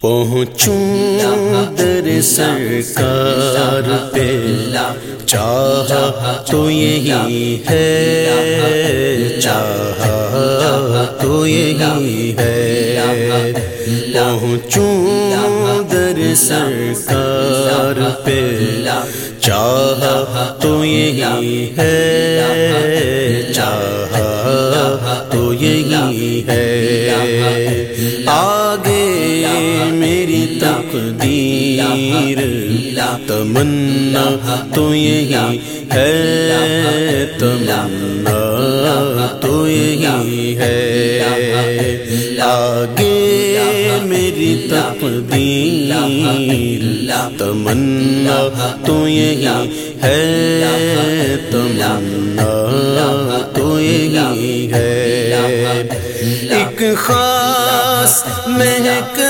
پہنچوں در سرکار پہ۔ چاہا تو یہی ہے۔ چاہا تو یہی ہے۔ پہنچوں در سرکار پہ۔ چاہا تو یہی ہے۔ چاہا تقدیر، تمنا تو یہی ہے، تمنا تو یہی ہے۔ آگے میری تقدیر، تمنا تو یہی ہے، تمنا تو یہی ہے۔ ایک خاص مہک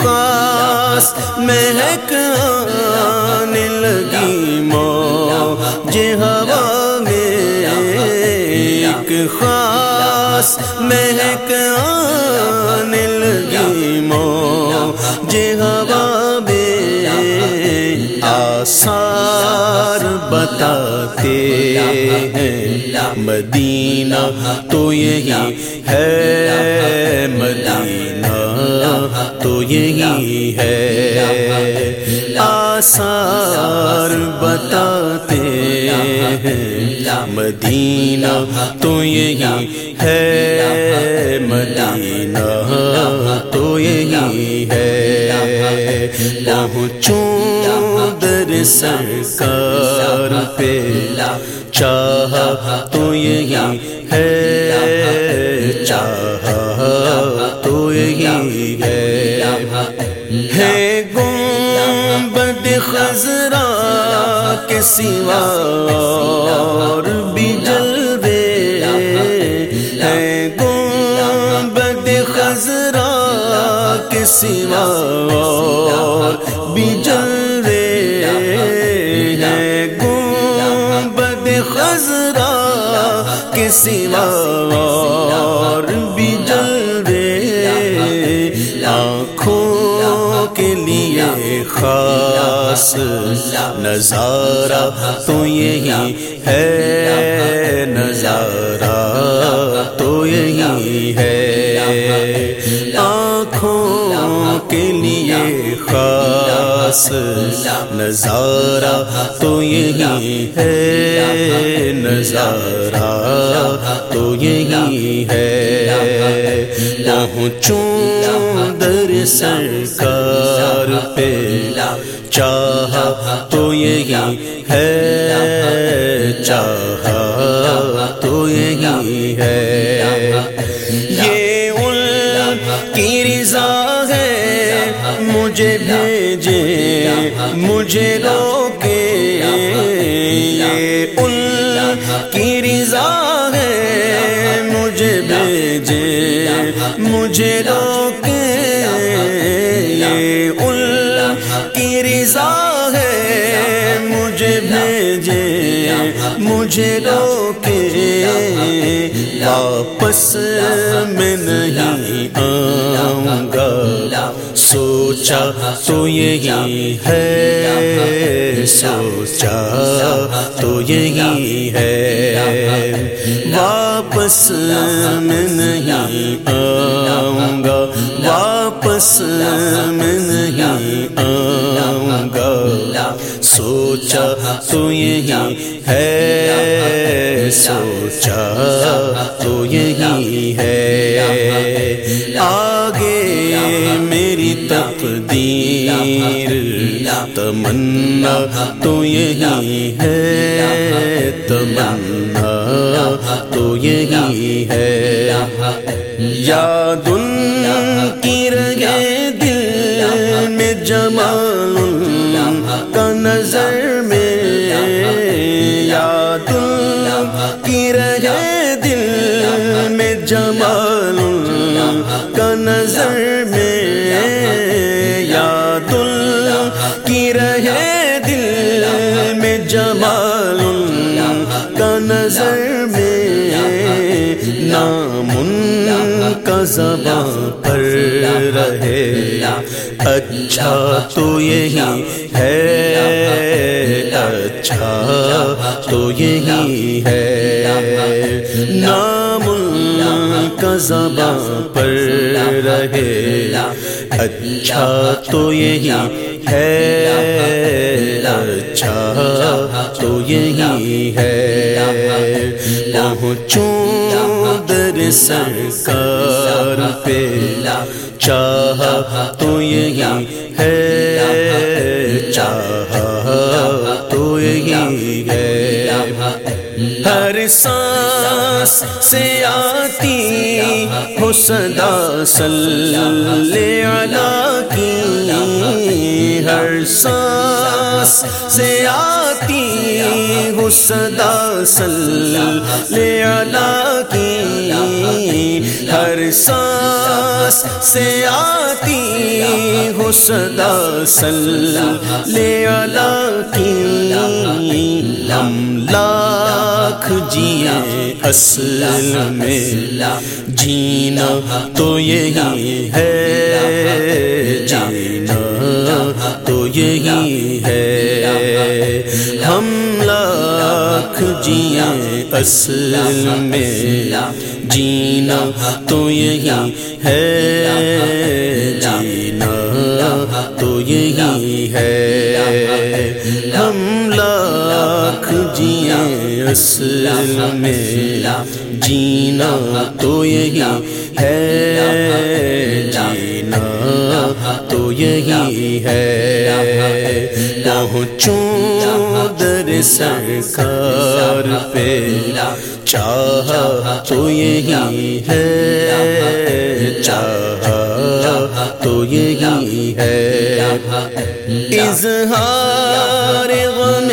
خاص مہک آنے لگی جے ہوا میں ایک خاص مہک آنے لگی جے ہوا میں آثار بتاتے ہیں۔ مدینہ تو یہی ہے، مدینہ تو یہی ہے۔ آثار بتاتے ہیں۔ مدینہ تو یہی ہے۔ مدینہ تو یہی ہے۔ پہنچوں در سرکار پہ چاہا تو یہی ہے۔ چاہا ہے گم بد خزرا کے سوا خاص نظارہ تو یہی ہے نظارہ، تو یہی ہے آنکھوں کے لیے خاص نظارہ، تو یہی ہے نظارہ، تو یہی ہے۔ پہنچوں در سرکار پہ چاہا تو یہی ہے چاہا تو یہی ہے۔ یہ ان کی رضا ہے، مجھے بھیجے، مجھے روکے یہ ان کی رضا ہے، مجھے بھیجے، مجھے روکے مجھے روکے، واپس میں نہیں آؤں گا۔ سوچا تو یہی ہے، سوچا تو یہی ہے۔ واپس میں نہیں آؤں گا، واپس میں نہیں آؤں گا۔ سوچا تو یہی ہے، سوچا تو یہی ہے۔ آگے میری تقدیر، تمنا تو یہی ہے، تمنا تو یہی ہے۔ یاد جمال کا نظر میں یاد کی رہے دل میں جمال کا نظر میں نام کا زباں پر رہے۔ اچھا تو یہی ہے اچھا تو یہی ہے۔ نام کا زباں پر رہے۔ اچھا تو یہی ہے۔ اچھا تو یہی ہے۔ پہنچوں در سرکار پہ۔ چاہ تو یہی ہے۔ ہر سانس سے آتی ہو صدا صلی علی کی ہر سانس سے آتی ہو صدا صلی علی کی۔ ہر سانس سے آتی ہو صدا صلی علی کی۔ ہم لاکھ جیے اصل میں۔ جینا تو یہی ہے۔ جینا تو یہی ہے۔ ہم لاکھ جیے اصل میں۔ جینا تو یہی ہے۔ جینا تو یہی ہے۔ ہم لاکھ جیے اصل میں۔ جینا تو یہی ہے۔ جینا تو یہی ہے۔ پہنچوں در سرکار پہ۔ چاہ تو یہی ہے۔ چاہ تو یہی ہے۔ اظہار غم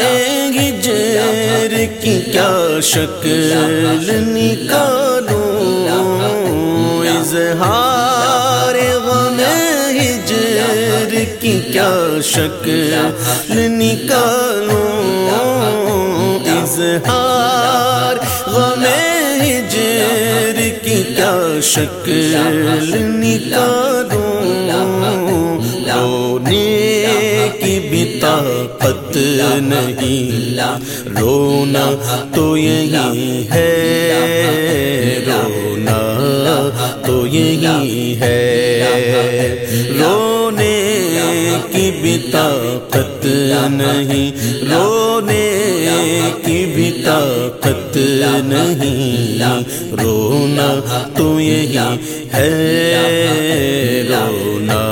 کی کیا شکل نکالوں؟ اظہار غم ہجر کی کیا شکل نکالوں؟ اظہار غم ہجر کی کیا شکل نکالوں؟ طاقت نہیں۔ رونا تو یہی ہے۔ رونا تو یہی ہے۔ رونے کی بھی طاقت نہیں۔ رونے کی بھی طاقت نہیں۔ رونا تو یہی ہے۔ رونا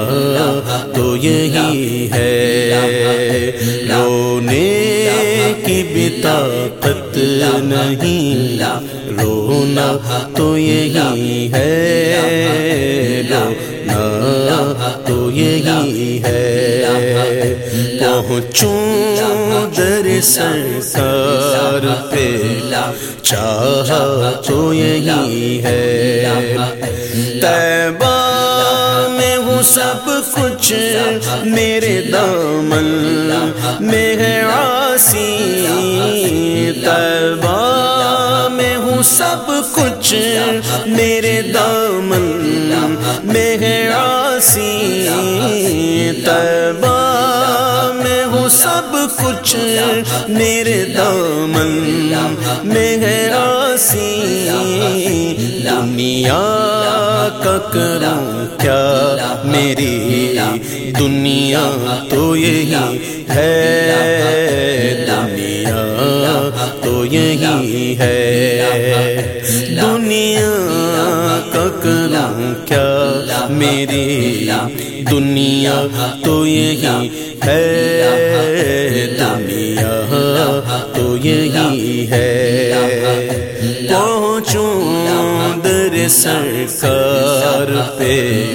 یہی ہے۔ رونے کی بھی طاقت نہیں۔ رونا تو یہی ہے۔ رونا تو یہی ہے۔ پہنچوں در سرکار پہ۔ چاہ تو یہی ہے۔ تیبہ سب کچھ میرے دامن میں ہے آسی تیبہ میں ہوں سب کچھ میرے دامن میں ہے آسی تیبہ سب کچھ میرے دامن میں ہے آسی دنیا کا کروں کیا میری دنیا تو یہی ہے۔ دنیا تو یہی ہے۔ دنیا کا کروں کیا میری دنیا تو یہی ہے، دنیا تو یہی ہے۔ پہنچوں در سرکار پہ،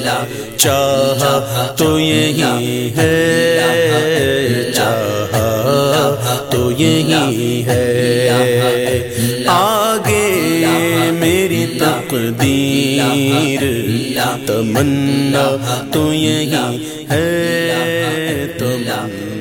چاہ تو یہی ہے، چاہ تو یہی ہے۔ تقدیر تمنا تو یہی ہے تمنا۔